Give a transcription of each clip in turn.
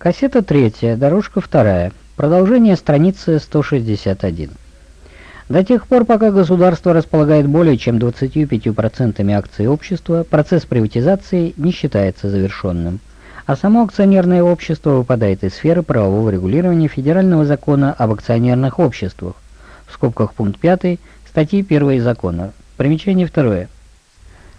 Кассета третья, дорожка вторая. Продолжение страницы 161. До тех пор, пока государство располагает более чем 25% акций общества, процесс приватизации не считается завершенным, а само акционерное общество выпадает из сферы правового регулирования Федерального закона об акционерных обществах, в скобках пункт 5 статьи 1 закона. Примечание второе.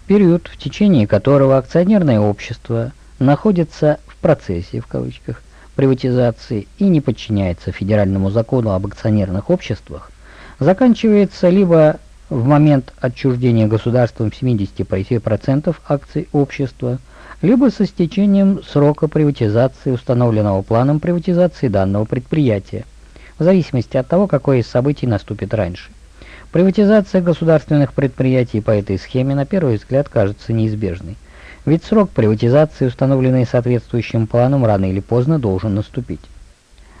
Период, в течение которого акционерное общество находится процессе, в кавычках, приватизации и не подчиняется Федеральному закону об акционерных обществах, заканчивается либо в момент отчуждения государством 70% акций общества, либо со стечением срока приватизации, установленного планом приватизации данного предприятия, в зависимости от того, какое из событий наступит раньше. Приватизация государственных предприятий по этой схеме на первый взгляд кажется неизбежной, ведь срок приватизации, установленный соответствующим планом, рано или поздно должен наступить.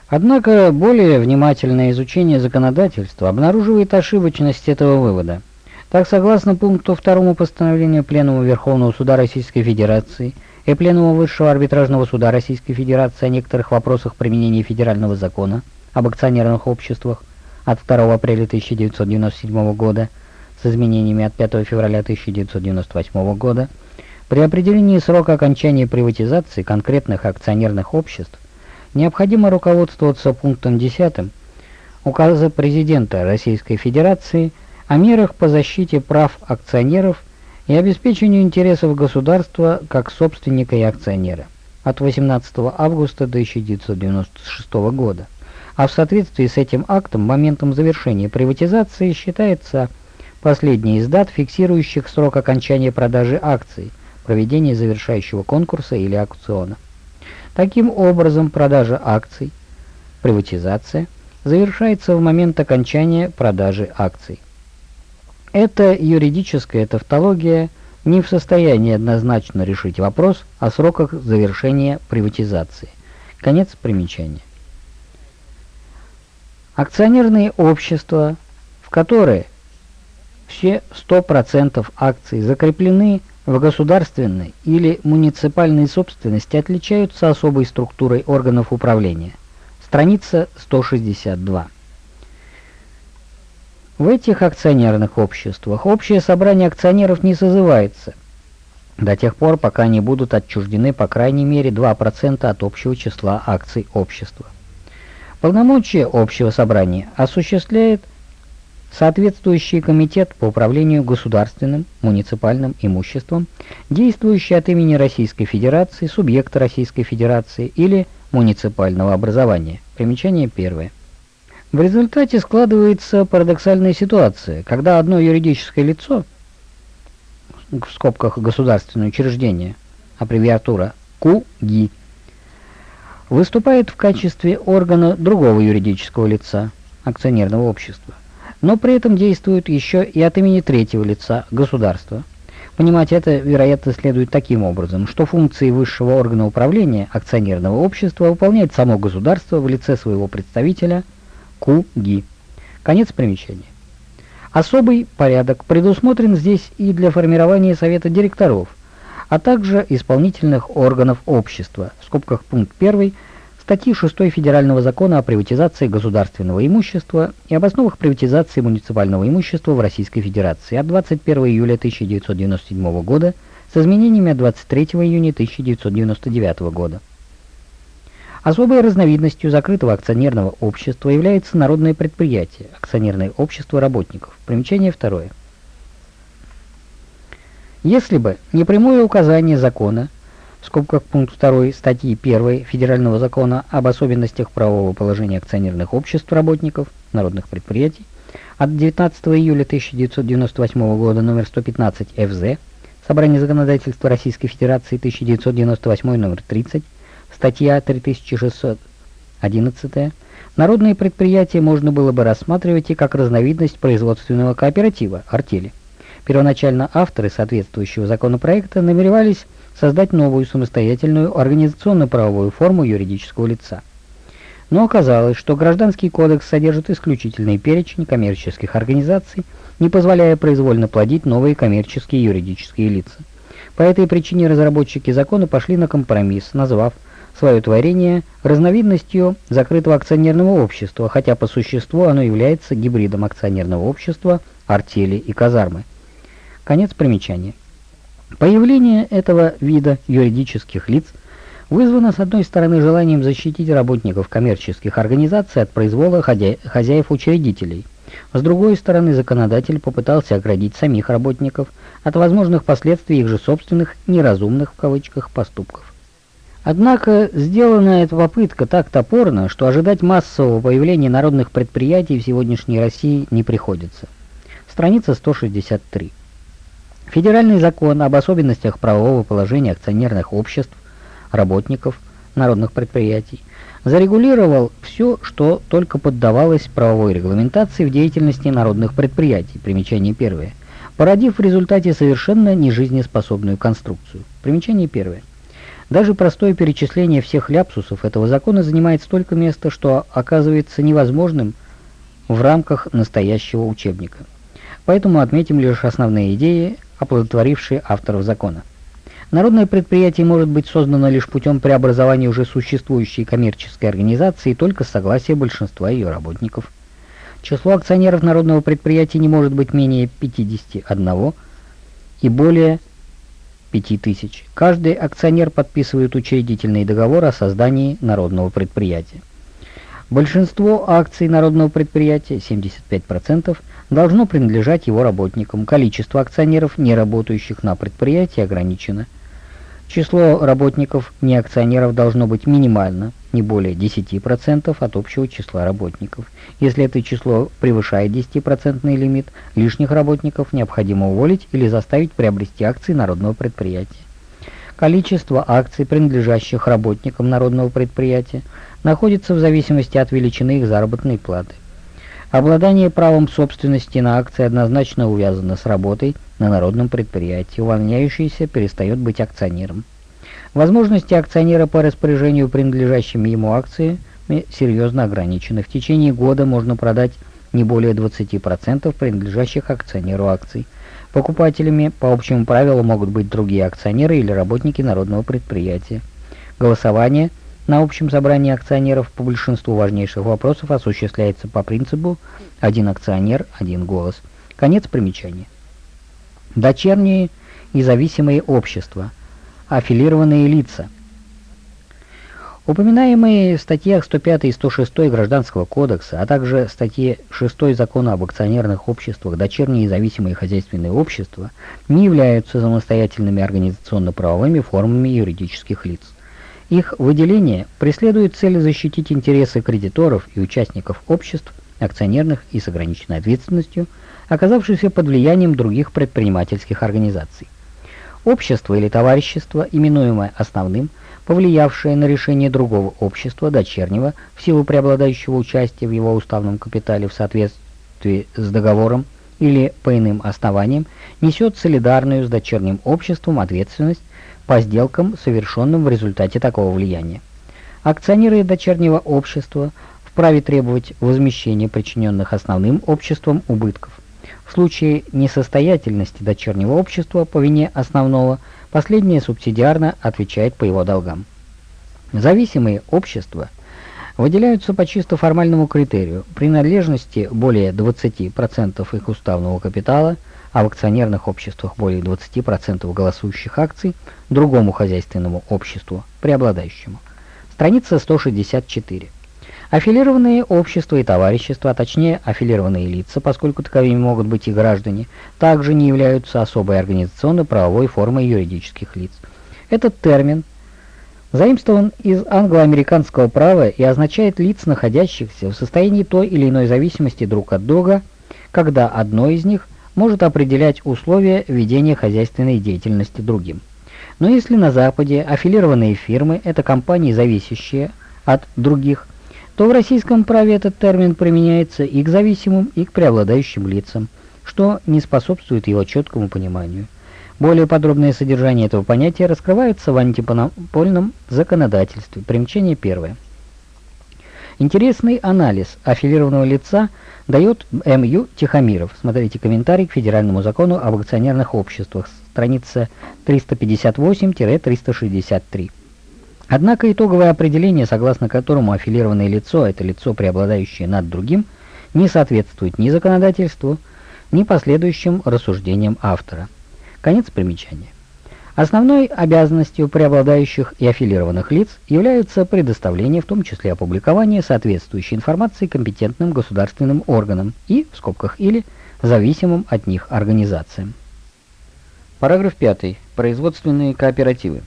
Однако более внимательное изучение законодательства обнаруживает ошибочность этого вывода. Так, согласно пункту 2 постановления Пленума Верховного Суда Российской Федерации и Пленума Высшего Арбитражного Суда Российской Федерации о некоторых вопросах применения федерального закона об акционерных обществах от 2 апреля 1997 года с изменениями от 5 февраля 1998 года, при определении срока окончания приватизации конкретных акционерных обществ необходимо руководствоваться пунктом 10 указа президента Российской Федерации о мерах по защите прав акционеров и обеспечению интересов государства как собственника и акционера от 18 августа 1996 года. А в соответствии с этим актом моментом завершения приватизации считается последний из дат, фиксирующих срок окончания продажи акций, проведения завершающего конкурса или аукциона. Таким образом, продажа акций, приватизация, завершается в момент окончания продажи акций. Эта юридическая тавтология не в состоянии однозначно решить вопрос о сроках завершения приватизации. Конец примечания. Акционерные общества, в которые все 100% акций закреплены в государственной или муниципальной собственности отличаются особой структурой органов управления. Страница 162. В этих акционерных обществах общее собрание акционеров не созывается до тех пор, пока не будут отчуждены по крайней мере 2% от общего числа акций общества. Полномочия общего собрания осуществляет соответствующий комитет по управлению государственным, муниципальным имуществом, действующий от имени Российской Федерации, субъекта Российской Федерации или муниципального образования. Примечание первое. В результате складывается парадоксальная ситуация, когда одно юридическое лицо, в скобках государственное учреждение, аббревиатура КУГИ, выступает в качестве органа другого юридического лица, акционерного общества но при этом действует еще и от имени третьего лица, государства. Понимать это, вероятно, следует таким образом, что функции высшего органа управления акционерного общества выполняет само государство в лице своего представителя КУГИ. Конец примечания. Особый порядок предусмотрен здесь и для формирования совета директоров, а также исполнительных органов общества, в скобках пункт 1 статьи 6 Федерального закона о приватизации государственного имущества и об основах приватизации муниципального имущества в Российской Федерации от 21 июля 1997 года с изменениями от 23 июня 1999 года. Особой разновидностью закрытого акционерного общества является народное предприятие, акционерное общество работников. Примечание второе. Если бы не прямое указание закона в скобках пункт 2 статьи 1 Федерального закона об особенностях правового положения акционерных обществ работников народных предприятий от 19 июля 1998 года номер 115 ФЗ Собрание законодательства Российской Федерации 1998 номер 30 статья 3611 Народные предприятия можно было бы рассматривать и как разновидность производственного кооператива, артели. Первоначально авторы соответствующего законопроекта намеревались создать новую самостоятельную организационно-правовую форму юридического лица. Но оказалось, что Гражданский кодекс содержит исключительный перечень коммерческих организаций, не позволяя произвольно плодить новые коммерческие юридические лица. По этой причине разработчики закона пошли на компромисс, назвав свое творение разновидностью закрытого акционерного общества, хотя по существу оно является гибридом акционерного общества, артели и казармы. Конец примечания. Появление этого вида юридических лиц вызвано с одной стороны желанием защитить работников коммерческих организаций от произвола хозяев-учредителей, с другой стороны законодатель попытался оградить самих работников от возможных последствий их же собственных «неразумных» в кавычках поступков. Однако сделана эта попытка так топорно, что ожидать массового появления народных предприятий в сегодняшней России не приходится. Страница 163. Федеральный закон об особенностях правового положения акционерных обществ, работников, народных предприятий зарегулировал все, что только поддавалось правовой регламентации в деятельности народных предприятий. Примечание первое. Породив в результате совершенно нежизнеспособную конструкцию. Примечание первое. Даже простое перечисление всех ляпсусов этого закона занимает столько места, что оказывается невозможным в рамках настоящего учебника. Поэтому отметим лишь основные идеи, оплодотворившие авторов закона. Народное предприятие может быть создано лишь путем преобразования уже существующей коммерческой организации только с согласия большинства ее работников. Число акционеров народного предприятия не может быть менее 51 и более 5000. Каждый акционер подписывает учредительный договор о создании народного предприятия. Большинство акций народного предприятия, 75%, должно принадлежать его работникам. Количество акционеров, не работающих на предприятии, ограничено. Число работников не акционеров должно быть минимально, не более 10% от общего числа работников. Если это число превышает 10% лимит, лишних работников необходимо уволить или заставить приобрести акции народного предприятия. Количество акций, принадлежащих работникам народного предприятия, находится в зависимости от величины их заработной платы. Обладание правом собственности на акции однозначно увязано с работой на народном предприятии. Увольняющийся перестает быть акционером. Возможности акционера по распоряжению принадлежащими ему акции серьезно ограничены. В течение года можно продать не более 20% принадлежащих акционеру акций. Покупателями по общему правилу могут быть другие акционеры или работники народного предприятия. Голосование – на общем собрании акционеров по большинству важнейших вопросов осуществляется по принципу «один акционер, один голос». Конец примечания. Дочерние и зависимые общества. Аффилированные лица. Упоминаемые в статьях 105 и 106 Гражданского кодекса, а также статье 6 Закона об акционерных обществах дочерние и зависимые хозяйственные общества не являются самостоятельными организационно-правовыми формами юридических лиц. Их выделение преследует цель защитить интересы кредиторов и участников обществ, акционерных и с ограниченной ответственностью, оказавшихся под влиянием других предпринимательских организаций. Общество или товарищество, именуемое основным, повлиявшее на решение другого общества, дочернего, в силу преобладающего участия в его уставном капитале в соответствии с договором или по иным основаниям, несет солидарную с дочерним обществом ответственность по сделкам, совершенным в результате такого влияния. Акционеры дочернего общества вправе требовать возмещения причиненных основным обществом убытков. В случае несостоятельности дочернего общества по вине основного, последнее субсидиарно отвечает по его долгам. Зависимые общества выделяются по чисто формальному критерию принадлежности более 20% их уставного капитала – а в акционерных обществах более 20% голосующих акций другому хозяйственному обществу, преобладающему. Страница 164. Аффилированные общества и товарищества, а точнее аффилированные лица, поскольку таковыми могут быть и граждане, также не являются особой организационно-правовой формой юридических лиц. Этот термин заимствован из англо-американского права и означает лиц, находящихся в состоянии той или иной зависимости друг от друга, когда одно из них может определять условия ведения хозяйственной деятельности другим. Но если на Западе аффилированные фирмы – это компании, зависящие от других, то в российском праве этот термин применяется и к зависимым, и к преобладающим лицам, что не способствует его четкому пониманию. Более подробное содержание этого понятия раскрывается в антипонопольном законодательстве. Примечание первое. Интересный анализ аффилированного лица дает М.Ю. Тихомиров. Смотрите комментарий к федеральному закону об акционерных обществах, страница 358-363. Однако итоговое определение, согласно которому аффилированное лицо – это лицо, преобладающее над другим, не соответствует ни законодательству, ни последующим рассуждениям автора. Конец примечания. Основной обязанностью преобладающих и аффилированных лиц является предоставление, в том числе опубликование соответствующей информации компетентным государственным органам и, в скобках или, зависимым от них организациям. Параграф 5. Производственные кооперативы.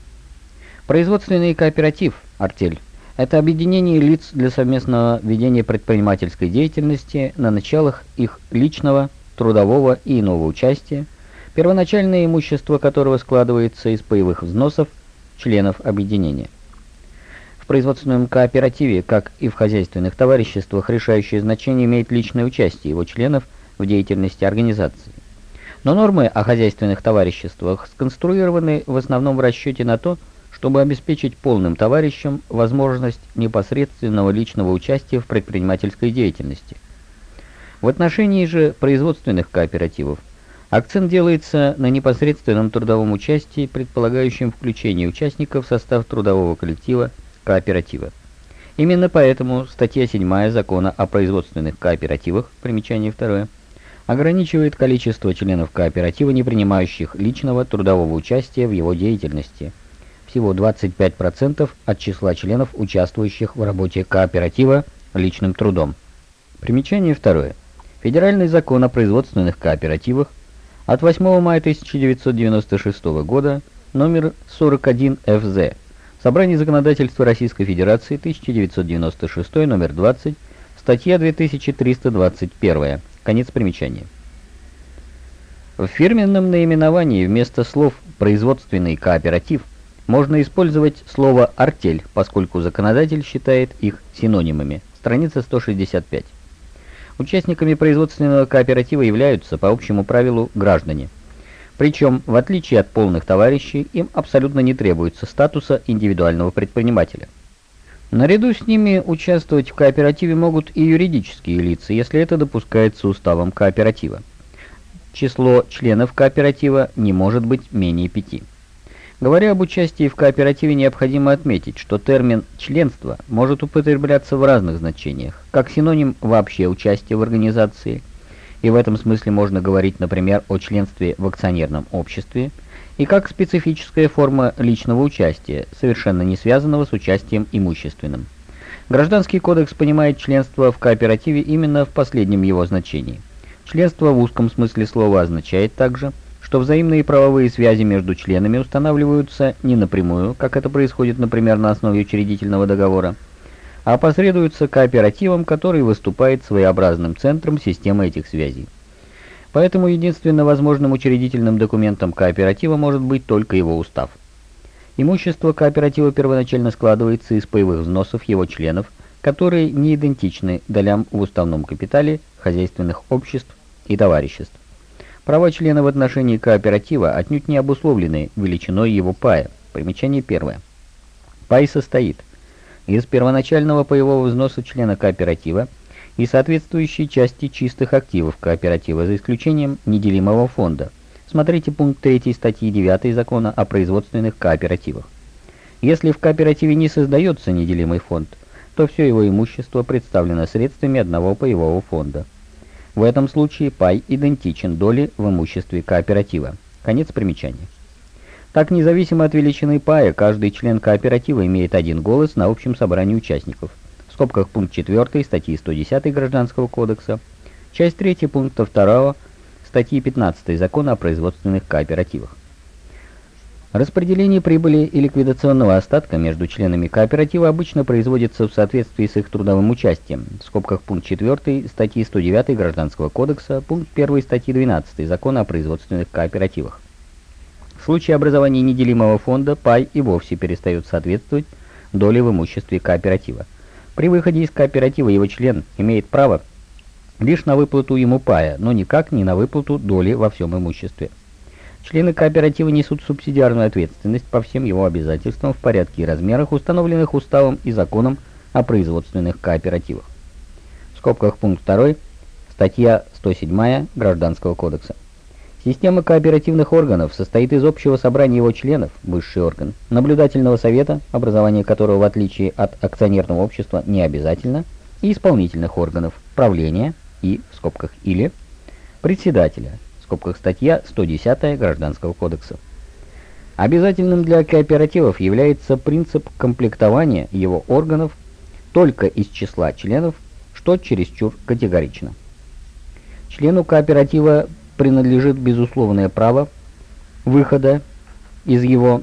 Производственный кооператив, артель, это объединение лиц для совместного ведения предпринимательской деятельности на началах их личного, трудового и иного участия, первоначальное имущество которого складывается из паевых взносов членов объединения. В производственном кооперативе, как и в хозяйственных товариществах, решающее значение имеет личное участие его членов в деятельности организации. Но нормы о хозяйственных товариществах сконструированы в основном в расчете на то, чтобы обеспечить полным товарищам возможность непосредственного личного участия в предпринимательской деятельности. В отношении же производственных кооперативов Акцент делается на непосредственном трудовом участии, предполагающем включение участников в состав трудового коллектива кооператива. Именно поэтому статья 7 Закона о производственных кооперативах, примечание 2, ограничивает количество членов кооператива, не принимающих личного трудового участия в его деятельности. Всего 25% от числа членов, участвующих в работе кооператива личным трудом. Примечание 2. Федеральный закон о производственных кооперативах от 8 мая 1996 года, номер 41 ФЗ. Собрание законодательства Российской Федерации, 1996, номер 20, статья 2321. Конец примечания. В фирменном наименовании вместо слов «производственный кооператив» можно использовать слово «артель», поскольку законодатель считает их синонимами. Страница 165. Участниками производственного кооператива являются, по общему правилу, граждане. Причем, в отличие от полных товарищей, им абсолютно не требуется статуса индивидуального предпринимателя. Наряду с ними участвовать в кооперативе могут и юридические лица, если это допускается уставом кооператива. Число членов кооператива не может быть менее пяти. Говоря об участии в кооперативе, необходимо отметить, что термин «членство» может употребляться в разных значениях, как синоним вообще участия в организации, и в этом смысле можно говорить, например, о членстве в акционерном обществе, и как специфическая форма личного участия, совершенно не связанного с участием имущественным. Гражданский кодекс понимает членство в кооперативе именно в последнем его значении. Членство в узком смысле слова означает также – что взаимные правовые связи между членами устанавливаются не напрямую, как это происходит, например, на основе учредительного договора, а посредуются кооперативом, который выступает своеобразным центром системы этих связей. Поэтому единственно возможным учредительным документом кооператива может быть только его устав. Имущество кооператива первоначально складывается из паевых взносов его членов, которые не идентичны долям в уставном капитале хозяйственных обществ и товариществ. Права члена в отношении кооператива отнюдь не обусловлены величиной его пая. Примечание первое. Пай состоит из первоначального паевого взноса члена кооператива и соответствующей части чистых активов кооператива, за исключением неделимого фонда. Смотрите пункт 3 статьи 9 Закона о производственных кооперативах. Если в кооперативе не создается неделимый фонд, то все его имущество представлено средствами одного паевого фонда. В этом случае пай идентичен доле в имуществе кооператива. Конец примечания. Так, независимо от величины пая, каждый член кооператива имеет один голос на общем собрании участников. В скобках пункт 4 статьи 110 Гражданского кодекса, часть 3 пункта 2 статьи 15 Закона о производственных кооперативах. Распределение прибыли и ликвидационного остатка между членами кооператива обычно производится в соответствии с их трудовым участием. В скобках пункт 4 статьи 109 Гражданского кодекса, пункт 1 статьи 12 Закона о производственных кооперативах. В случае образования неделимого фонда пай и вовсе перестает соответствовать доле в имуществе кооператива. При выходе из кооператива его член имеет право лишь на выплату ему пая, но никак не на выплату доли во всем имуществе. Члены кооператива несут субсидиарную ответственность по всем его обязательствам в порядке и размерах, установленных уставом и законом о производственных кооперативах. В скобках пункт 2, статья 107 Гражданского кодекса. Система кооперативных органов состоит из общего собрания его членов, высший орган, наблюдательного совета, образование которого в отличие от акционерного общества не обязательно, и исполнительных органов, правления и, в скобках или, председателя, в скобках статья 110 Гражданского кодекса. Обязательным для кооперативов является принцип комплектования его органов только из числа членов, что чересчур категорично. Члену кооператива принадлежит безусловное право выхода из его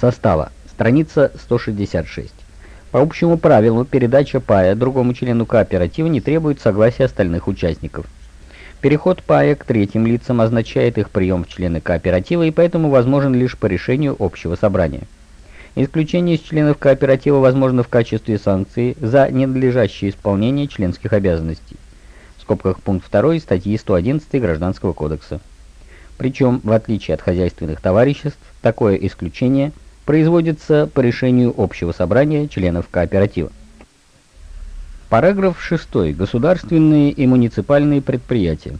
состава. Страница 166. По общему правилу, передача пая другому члену кооператива не требует согласия остальных участников. Переход пая к третьим лицам означает их прием в члены кооператива и поэтому возможен лишь по решению общего собрания. Исключение из членов кооператива возможно в качестве санкции за ненадлежащее исполнение членских обязанностей. В скобках пункт 2 статьи 111 Гражданского кодекса. Причем, в отличие от хозяйственных товариществ, такое исключение производится по решению общего собрания членов кооператива. Параграф 6. Государственные и муниципальные предприятия.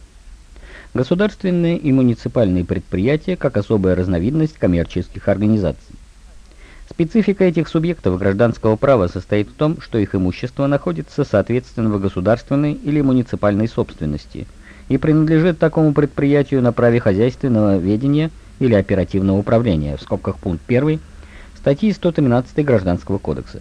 Государственные и муниципальные предприятия как особая разновидность коммерческих организаций. Специфика этих субъектов гражданского права состоит в том, что их имущество находится соответственно в государственной или муниципальной собственности и принадлежит такому предприятию на праве хозяйственного ведения или оперативного управления, в скобках пункт 1 статьи 113 Гражданского кодекса.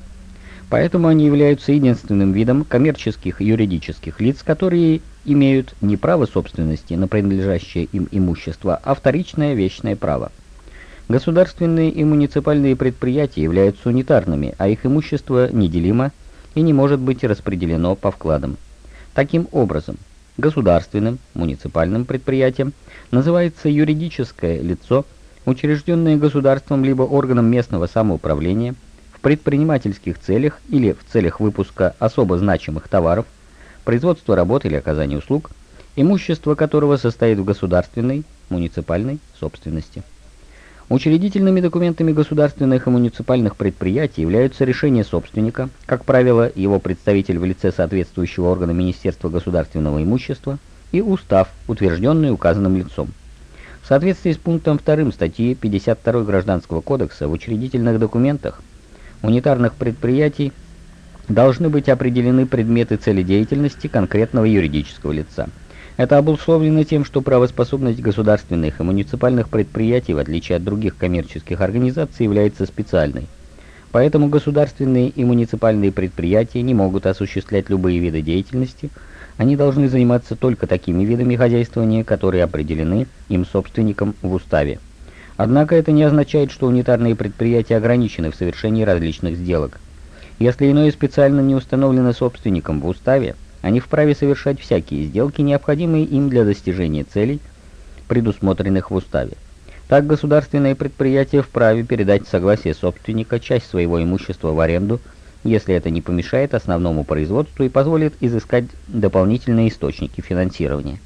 Поэтому они являются единственным видом коммерческих юридических лиц, которые имеют не право собственности на принадлежащее им имущество, а вторичное вечное право. Государственные и муниципальные предприятия являются унитарными, а их имущество неделимо и не может быть распределено по вкладам. Таким образом, государственным, муниципальным предприятием называется юридическое лицо, учрежденное государством либо органом местного самоуправления, предпринимательских целях или в целях выпуска особо значимых товаров, производства работ или оказания услуг, имущество которого состоит в государственной, муниципальной собственности. Учредительными документами государственных и муниципальных предприятий являются решения собственника, как правило, его представитель в лице соответствующего органа Министерства государственного имущества, и устав, утвержденный указанным лицом. В соответствии с пунктом 2 статьи 52 Гражданского кодекса в учредительных документах унитарных предприятий должны быть определены предметы цели деятельности конкретного юридического лица. Это обусловлено тем, что правоспособность государственных и муниципальных предприятий, в отличие от других коммерческих организаций, является специальной. Поэтому государственные и муниципальные предприятия не могут осуществлять любые виды деятельности, они должны заниматься только такими видами хозяйствования, которые определены им собственником в уставе. Однако это не означает, что унитарные предприятия ограничены в совершении различных сделок. Если иное специально не установлено собственником в уставе, они вправе совершать всякие сделки, необходимые им для достижения целей, предусмотренных в уставе. Так государственное предприятие вправе передать согласие собственника часть своего имущества в аренду, если это не помешает основному производству и позволит изыскать дополнительные источники финансирования.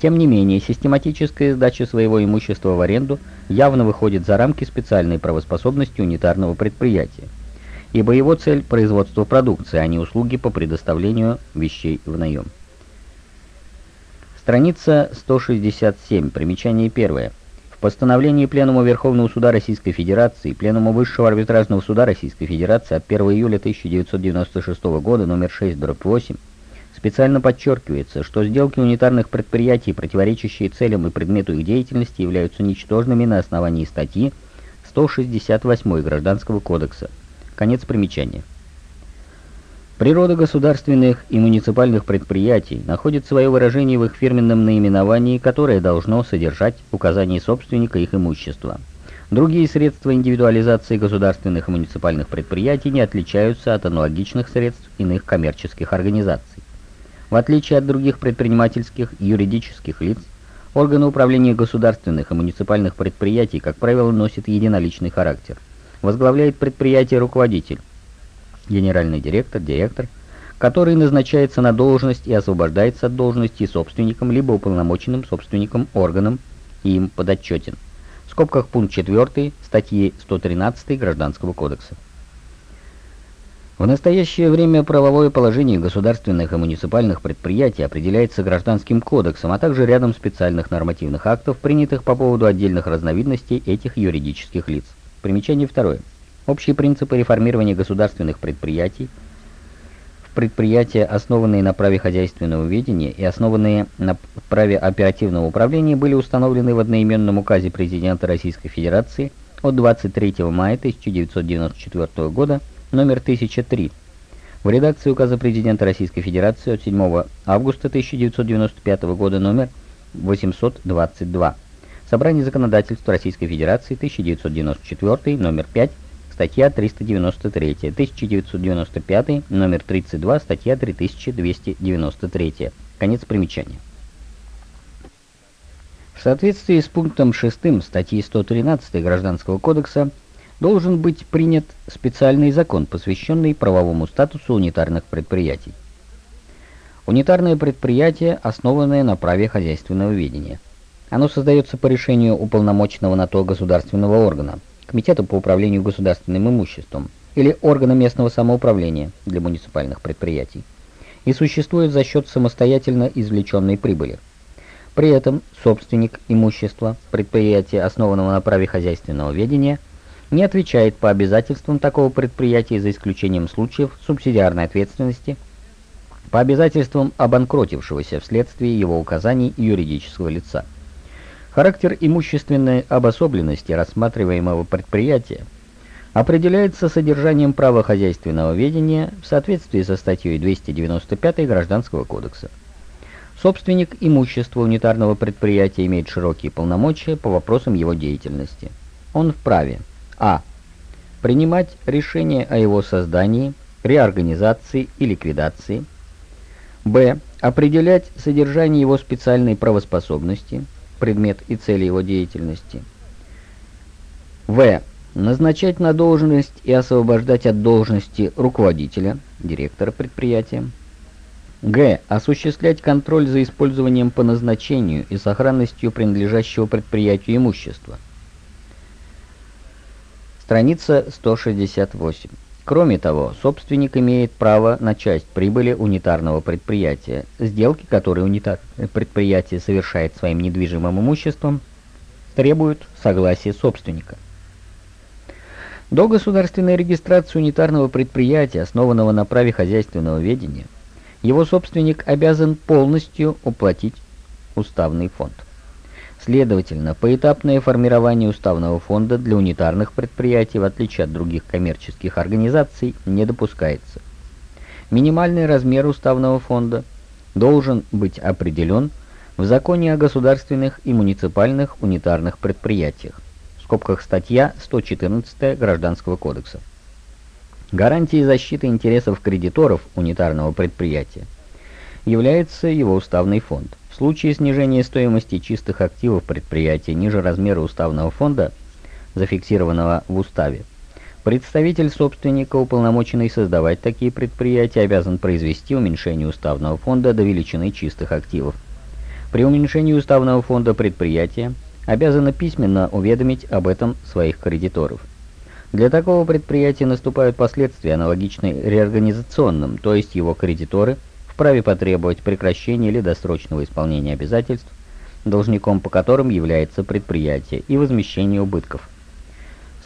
Тем не менее, систематическая сдача своего имущества в аренду явно выходит за рамки специальной правоспособности унитарного предприятия, ибо его цель – производство продукции, а не услуги по предоставлению вещей в наем. Страница 167, примечание первое. В постановлении Пленума Верховного Суда Российской Федерации, Пленума Высшего Арбитражного Суда Российской Федерации от 1 июля 1996 года, номер 6, дробь 8, Специально подчеркивается, что сделки унитарных предприятий, противоречащие целям и предмету их деятельности, являются ничтожными на основании статьи 168 Гражданского кодекса. Конец примечания. Природа государственных и муниципальных предприятий находит свое выражение в их фирменном наименовании, которое должно содержать указание собственника их имущества. Другие средства индивидуализации государственных и муниципальных предприятий не отличаются от аналогичных средств иных коммерческих организаций. В отличие от других предпринимательских и юридических лиц, органы управления государственных и муниципальных предприятий, как правило, носят единоличный характер. Возглавляет предприятие руководитель, генеральный директор, директор, который назначается на должность и освобождается от должности собственником либо уполномоченным собственником органом и им подотчетен. В скобках пункт 4 статьи 113 Гражданского кодекса. В настоящее время правовое положение государственных и муниципальных предприятий определяется Гражданским кодексом, а также рядом специальных нормативных актов, принятых по поводу отдельных разновидностей этих юридических лиц. Примечание второе. Общие принципы реформирования государственных предприятий в предприятия, основанные на праве хозяйственного ведения и основанные на праве оперативного управления, были установлены в одноименном указе президента Российской Федерации от 23 мая 1994 года номер 1003, в редакции указа президента Российской Федерации от 7 августа 1995 года номер 822. Собрание законодательства Российской Федерации 1994, номер 5, статья 393, 1995, номер 32, статья 3293. Конец примечания. В соответствии с пунктом 6 статьи 113 Гражданского кодекса должен быть принят специальный закон, посвященный правовому статусу унитарных предприятий. Унитарное предприятие, основанное на праве хозяйственного ведения. Оно создается по решению уполномоченного на то государственного органа, Комитета по управлению государственным имуществом или органа местного самоуправления для муниципальных предприятий и существует за счет самостоятельно извлеченной прибыли. При этом собственник имущества предприятия, основанного на праве хозяйственного ведения, не отвечает по обязательствам такого предприятия за исключением случаев субсидиарной ответственности по обязательствам обанкротившегося вследствие его указаний юридического лица. Характер имущественной обособленности рассматриваемого предприятия определяется содержанием права хозяйственного ведения в соответствии со статьей 295 Гражданского кодекса. Собственник имущества унитарного предприятия имеет широкие полномочия по вопросам его деятельности. Он вправе а. Принимать решение о его создании, реорганизации и ликвидации. Б. Определять содержание его специальной правоспособности, предмет и цели его деятельности. В. Назначать на должность и освобождать от должности руководителя, директора предприятия. Г. Осуществлять контроль за использованием по назначению и сохранностью принадлежащего предприятию имущества. Страница 168. Кроме того, собственник имеет право на часть прибыли унитарного предприятия, сделки, которые унитарное предприятие совершает своим недвижимым имуществом, требуют согласия собственника. До государственной регистрации унитарного предприятия, основанного на праве хозяйственного ведения, его собственник обязан полностью уплатить уставный фонд. Следовательно, поэтапное формирование уставного фонда для унитарных предприятий, в отличие от других коммерческих организаций, не допускается. Минимальный размер уставного фонда должен быть определен в законе о государственных и муниципальных унитарных предприятиях, в скобках статья 114 Гражданского кодекса. Гарантией защиты интересов кредиторов унитарного предприятия является его уставный фонд случае снижения стоимости чистых активов предприятия ниже размера уставного фонда, зафиксированного в уставе, представитель собственника, уполномоченный создавать такие предприятия, обязан произвести уменьшение уставного фонда до величины чистых активов. При уменьшении уставного фонда предприятия обязано письменно уведомить об этом своих кредиторов. Для такого предприятия наступают последствия, аналогичные реорганизационным, то есть его кредиторы – вправе потребовать прекращения или досрочного исполнения обязательств, должником по которым является предприятие, и возмещения убытков.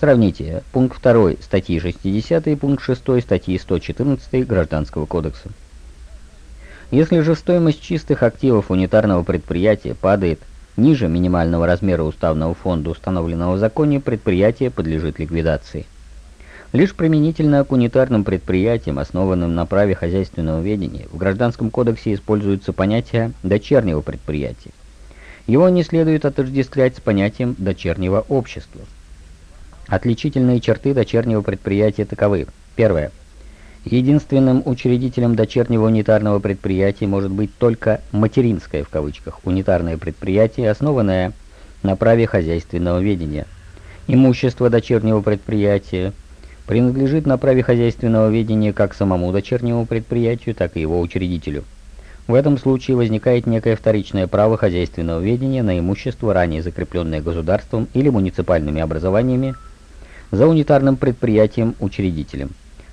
Сравните пункт 2 статьи 60 и пункт 6 статьи 114 Гражданского кодекса. Если же стоимость чистых активов унитарного предприятия падает ниже минимального размера уставного фонда, установленного в законе, предприятие подлежит ликвидации. Лишь применительно к унитарным предприятиям, основанным на праве хозяйственного ведения, в Гражданском кодексе используется понятие «дочернего предприятия». Его не следует отождествлять с понятием «дочернего общества». Отличительные черты дочернего предприятия таковы. Первое. Единственным учредителем дочернего унитарного предприятия может быть только «материнское» в кавычках унитарное предприятие, основанное на праве хозяйственного ведения. Имущество дочернего предприятия принадлежит на праве хозяйственного ведения как самому дочернему предприятию, так и его учредителю. В этом случае возникает некое вторичное право хозяйственного ведения на имущество, ранее закрепленное государством или муниципальными образованиями, за унитарным предприятием-учредителем.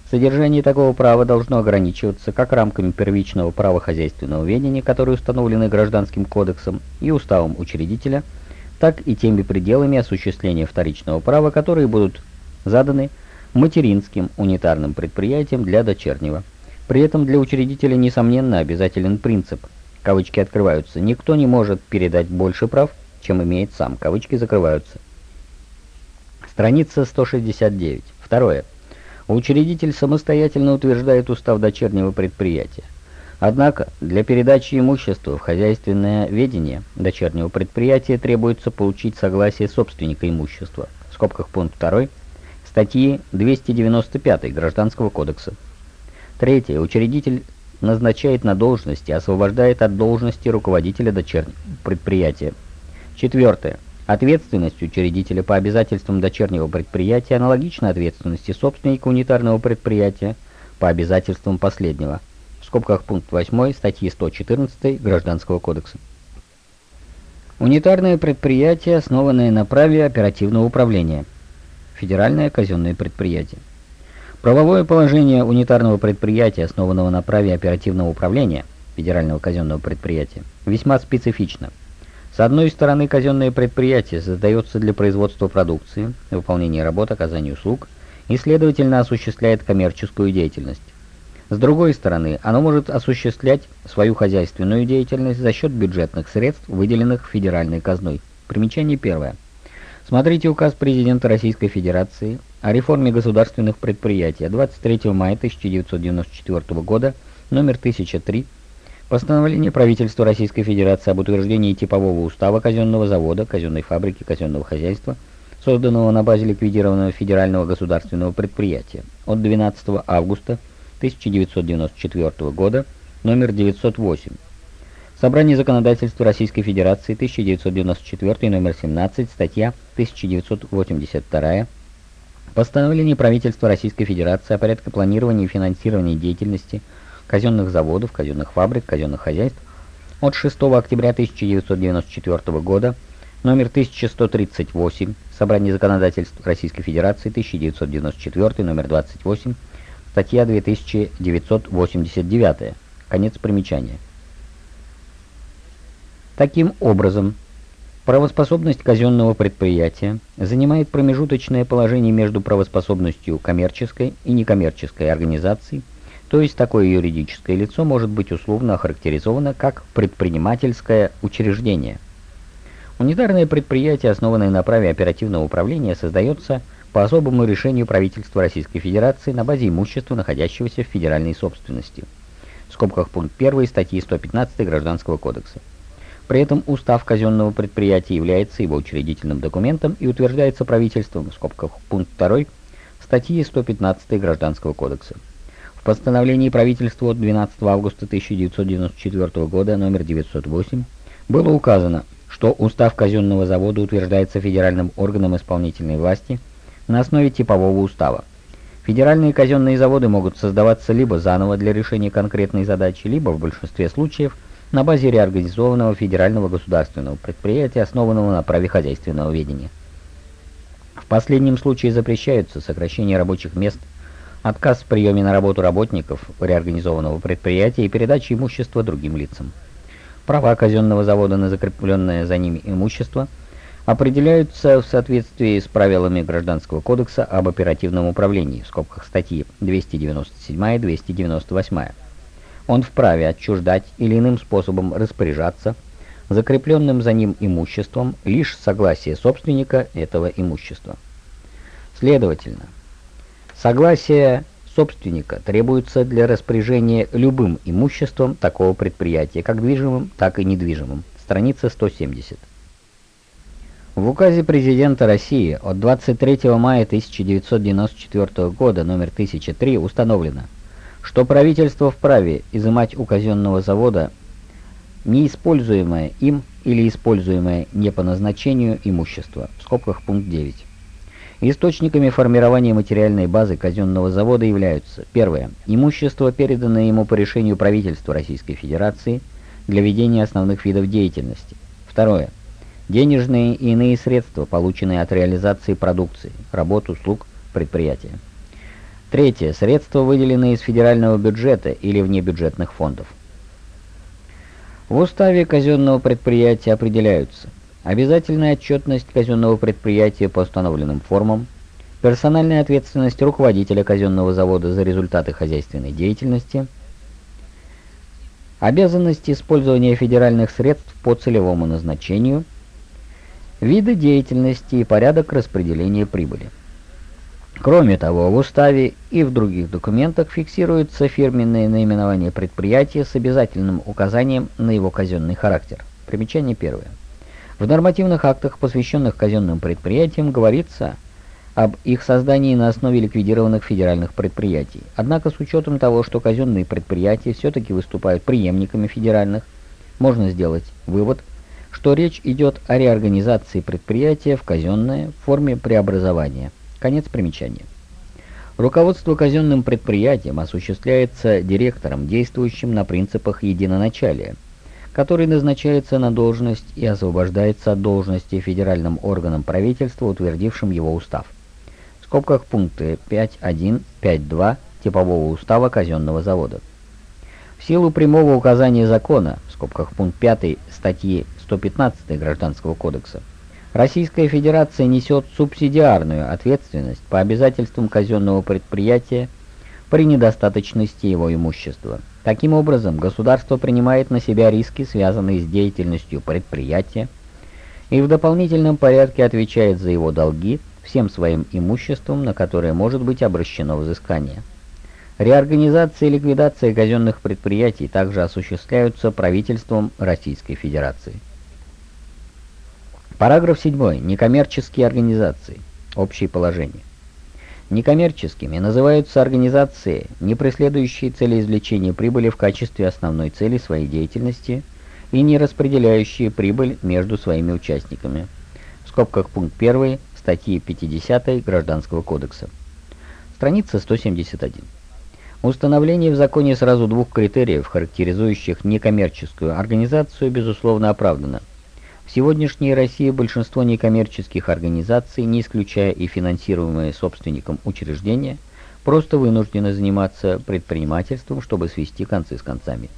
Содержание такого права должно ограничиваться как рамками первичного права хозяйственного ведения, которые установлены Гражданским кодексом и уставом учредителя, так и теми пределами осуществления вторичного права, которые будут заданы материнским унитарным предприятиям для дочернего. При этом для учредителя, несомненно, обязателен принцип, кавычки открываются, никто не может передать больше прав, чем имеет сам, кавычки закрываются. Страница 169. Второе. Учредитель самостоятельно утверждает устав дочернего предприятия. Однако для передачи имущества в хозяйственное ведение дочернего предприятия требуется получить согласие собственника имущества. В скобках пункт 2 статьи 295 Гражданского кодекса. Третье. Учредитель назначает на должности, освобождает от должности руководителя дочернего предприятия. Четвертое. Ответственность учредителя по обязательствам дочернего предприятия аналогична ответственности собственника унитарного предприятия по обязательствам последнего. В скобках пункт 8 статьи 114 Гражданского кодекса. Унитарное предприятие, основанное на праве оперативного управления. Федеральное казенное предприятие. Правовое положение унитарного предприятия, основанного на праве оперативного управления федерального казенного предприятия, весьма специфично. С одной стороны, казенное предприятие создается для производства продукции, выполнения работ, оказания услуг и, следовательно, осуществляет коммерческую деятельность. С другой стороны, оно может осуществлять свою хозяйственную деятельность за счет бюджетных средств, выделенных федеральной казной. Примечание первое. Смотрите указ президента Российской Федерации о реформе государственных предприятий 23 мая 1994 года, номер 1003, постановление правительства Российской Федерации об утверждении типового устава казенного завода, казенной фабрики, казенного хозяйства, созданного на базе ликвидированного федерального государственного предприятия от 12 августа 1994 года, номер 908. Собрание законодательства Российской Федерации, 1994, номер 17, статья 1982. Постановление правительства Российской Федерации о порядке планирования и финансирования деятельности казенных заводов, казенных фабрик, казенных хозяйств от 6 октября 1994 года, номер 1138, Собрание законодательства Российской Федерации, 1994, номер 28, статья 2989, конец примечания. Таким образом, правоспособность казенного предприятия занимает промежуточное положение между правоспособностью коммерческой и некоммерческой организации, то есть такое юридическое лицо может быть условно охарактеризовано как предпринимательское учреждение. Унитарное предприятие, основанное на праве оперативного управления, создается по особому решению правительства Российской Федерации на базе имущества, находящегося в федеральной собственности. В скобках пункт 1 статьи 115 Гражданского кодекса. При этом устав казенного предприятия является его учредительным документом и утверждается правительством, в скобках пункт 2 статьи 115 Гражданского кодекса. В постановлении правительства от 12 августа 1994 года номер 908 было указано, что устав казенного завода утверждается федеральным органом исполнительной власти на основе типового устава. Федеральные казенные заводы могут создаваться либо заново для решения конкретной задачи, либо в большинстве случаев – на базе реорганизованного федерального государственного предприятия, основанного на праве хозяйственного ведения. В последнем случае запрещаются сокращение рабочих мест, отказ в приеме на работу работников реорганизованного предприятия и передача имущества другим лицам. Права казенного завода на закрепленное за ними имущество определяются в соответствии с правилами Гражданского кодекса об оперативном управлении, в скобках статьи 297 и 298 он вправе отчуждать или иным способом распоряжаться закрепленным за ним имуществом лишь согласие собственника этого имущества. Следовательно, согласие собственника требуется для распоряжения любым имуществом такого предприятия, как движимым, так и недвижимым. Страница 170. В указе президента России от 23 мая 1994 года номер 1003 установлено, что правительство вправе изымать у казенного завода неиспользуемое им или используемое не по назначению имущество, в скобках пункт 9. Источниками формирования материальной базы казенного завода являются первое имущество, переданное ему по решению правительства Российской Федерации для ведения основных видов деятельности. Второе денежные и иные средства, полученные от реализации продукции, работ, услуг предприятия. Третье. Средства, выделенные из федерального бюджета или внебюджетных фондов. В уставе казенного предприятия определяются обязательная отчетность казенного предприятия по установленным формам, персональная ответственность руководителя казенного завода за результаты хозяйственной деятельности, обязанность использования федеральных средств по целевому назначению, виды деятельности и порядок распределения прибыли. Кроме того, в уставе и в других документах фиксируется фирменное наименование предприятия с обязательным указанием на его казенный характер. Примечание первое. В нормативных актах, посвященных казенным предприятиям, говорится об их создании на основе ликвидированных федеральных предприятий. Однако с учетом того, что казенные предприятия все-таки выступают преемниками федеральных, можно сделать вывод, что речь идет о реорганизации предприятия в казенное в форме преобразования – Конец примечания. Руководство казенным предприятием осуществляется директором, действующим на принципах единоначалия, который назначается на должность и освобождается от должности федеральным органом правительства, утвердившим его устав. В скобках пункты 5.1, 5.2 типового устава казенного завода. В силу прямого указания закона, в скобках пункт 5 статьи 115 Гражданского кодекса, Российская Федерация несет субсидиарную ответственность по обязательствам казенного предприятия при недостаточности его имущества. Таким образом, государство принимает на себя риски, связанные с деятельностью предприятия, и в дополнительном порядке отвечает за его долги всем своим имуществом, на которое может быть обращено взыскание. Реорганизация и ликвидация казенных предприятий также осуществляются правительством Российской Федерации. Параграф 7. Некоммерческие организации. Общие положения. Некоммерческими называются организации, не преследующие цели извлечения прибыли в качестве основной цели своей деятельности и не распределяющие прибыль между своими участниками. В скобках пункт 1 статьи 50 Гражданского кодекса. Страница 171. Установление в законе сразу двух критериев, характеризующих некоммерческую организацию, безусловно оправдано. В сегодняшней России большинство некоммерческих организаций, не исключая и финансируемые собственником учреждения, просто вынуждены заниматься предпринимательством, чтобы свести концы с концами.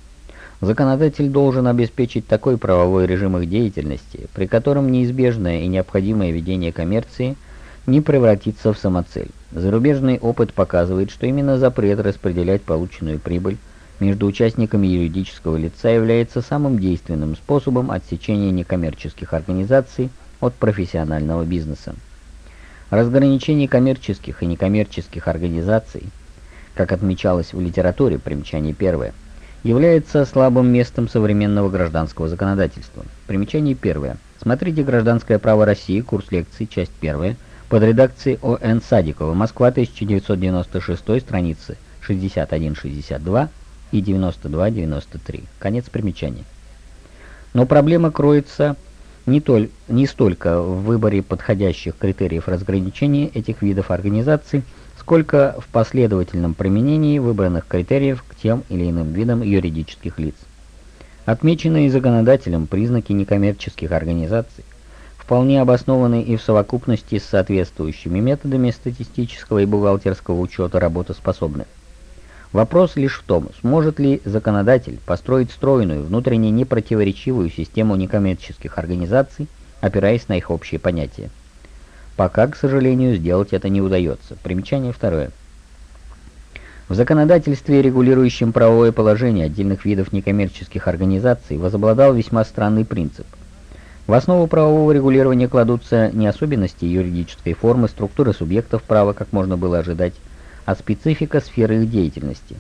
Законодатель должен обеспечить такой правовой режим их деятельности, при котором неизбежное и необходимое ведение коммерции не превратится в самоцель. Зарубежный опыт показывает, что именно запрет распределять полученную прибыль между участниками юридического лица является самым действенным способом отсечения некоммерческих организаций от профессионального бизнеса. Разграничение коммерческих и некоммерческих организаций, как отмечалось в литературе, примечание первое, является слабым местом современного гражданского законодательства. Примечание первое. Смотрите «Гражданское право России», курс лекций, часть первая, под редакцией О.Н. Садикова, Москва, 1996, страницы 61-62, и 92-93. Конец примечания. Но проблема кроется не, толь, не столько в выборе подходящих критериев разграничения этих видов организаций, сколько в последовательном применении выбранных критериев к тем или иным видам юридических лиц. Отмеченные законодателем признаки некоммерческих организаций вполне обоснованы и в совокупности с соответствующими методами статистического и бухгалтерского учета работоспособных. Вопрос лишь в том, сможет ли законодатель построить стройную, внутренне непротиворечивую систему некоммерческих организаций, опираясь на их общие понятия. Пока, к сожалению, сделать это не удается. Примечание второе. В законодательстве, регулирующем правовое положение отдельных видов некоммерческих организаций, возобладал весьма странный принцип. В основу правового регулирования кладутся не особенности юридической формы, структуры субъектов права, как можно было ожидать, а специфика сферы их деятельности.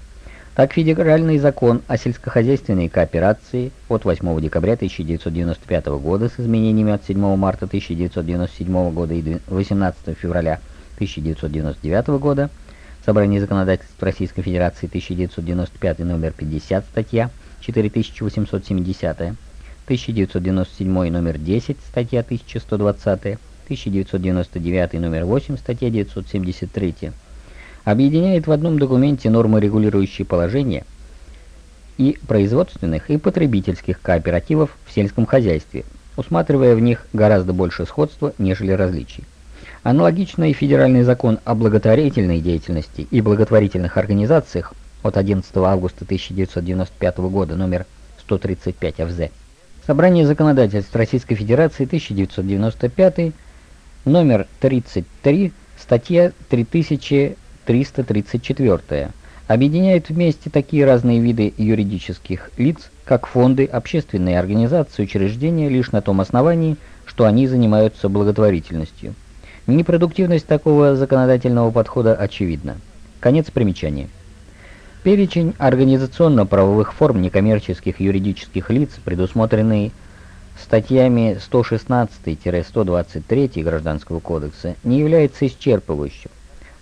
Так, Федеральный закон о сельскохозяйственной кооперации от 8 декабря 1995 года с изменениями от 7 марта 1997 года и 18 февраля 1999 года, Собрание законодательств Российской Федерации 1995 номер 50 статья 4870, 1997 номер 10 статья 1120, 1999 номер 8 статья 973, объединяет в одном документе нормы, регулирующие положения и производственных и потребительских кооперативов в сельском хозяйстве, усматривая в них гораздо больше сходства, нежели различий. Аналогично и Федеральный закон о благотворительной деятельности и благотворительных организациях от 11 августа 1995 года номер 135 ФЗ. Собрание законодательств Российской Федерации 1995 номер 33, статья 3334 объединяет вместе такие разные виды юридических лиц, как фонды, общественные организации, учреждения лишь на том основании, что они занимаются благотворительностью. Непродуктивность такого законодательного подхода очевидна. Конец примечания. Перечень организационно-правовых форм некоммерческих юридических лиц, предусмотренный статьями 116-123 Гражданского кодекса, не является исчерпывающим.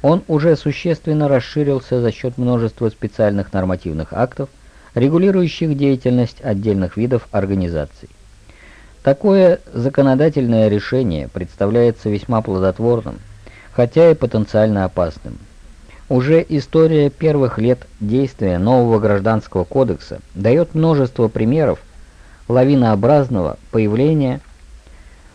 Он уже существенно расширился за счет множества специальных нормативных актов, регулирующих деятельность отдельных видов организаций. Такое законодательное решение представляется весьма плодотворным, хотя и потенциально опасным. Уже история первых лет действия нового гражданского кодекса дает множество примеров лавинообразного появления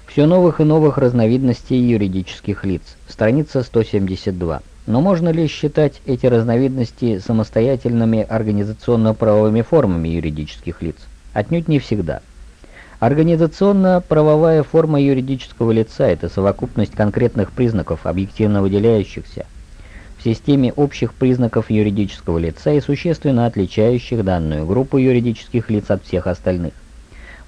все новых и новых разновидностей юридических лиц. Страница 172. Но можно ли считать эти разновидности самостоятельными организационно-правовыми формами юридических лиц? Отнюдь не всегда. Организационно-правовая форма юридического лица – это совокупность конкретных признаков, объективно выделяющихся системе общих признаков юридического лица и существенно отличающих данную группу юридических лиц от всех остальных.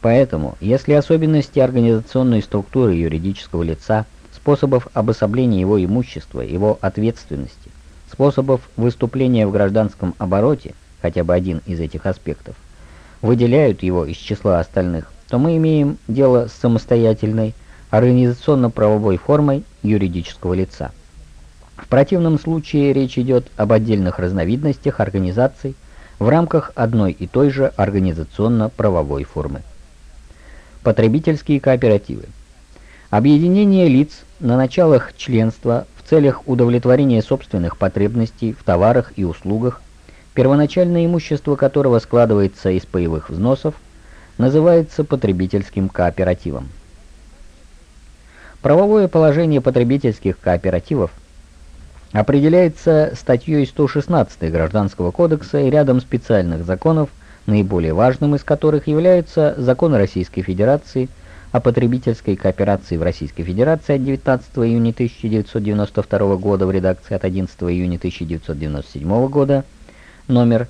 Поэтому, если особенности организационной структуры юридического лица, способов обособления его имущества, его ответственности, способов выступления в гражданском обороте, хотя бы один из этих аспектов, выделяют его из числа остальных, то мы имеем дело с самостоятельной организационно-правовой формой юридического лица. В противном случае речь идет об отдельных разновидностях организаций в рамках одной и той же организационно-правовой формы. Потребительские кооперативы. Объединение лиц на началах членства в целях удовлетворения собственных потребностей в товарах и услугах, первоначальное имущество которого складывается из паевых взносов, называется потребительским кооперативом. Правовое положение потребительских кооперативов – определяется статьей 116 Гражданского кодекса и рядом специальных законов, наиболее важным из которых является Закон Российской Федерации о потребительской кооперации в Российской Федерации от 19 июня 1992 года в редакции от 11 июня 1997 года, номер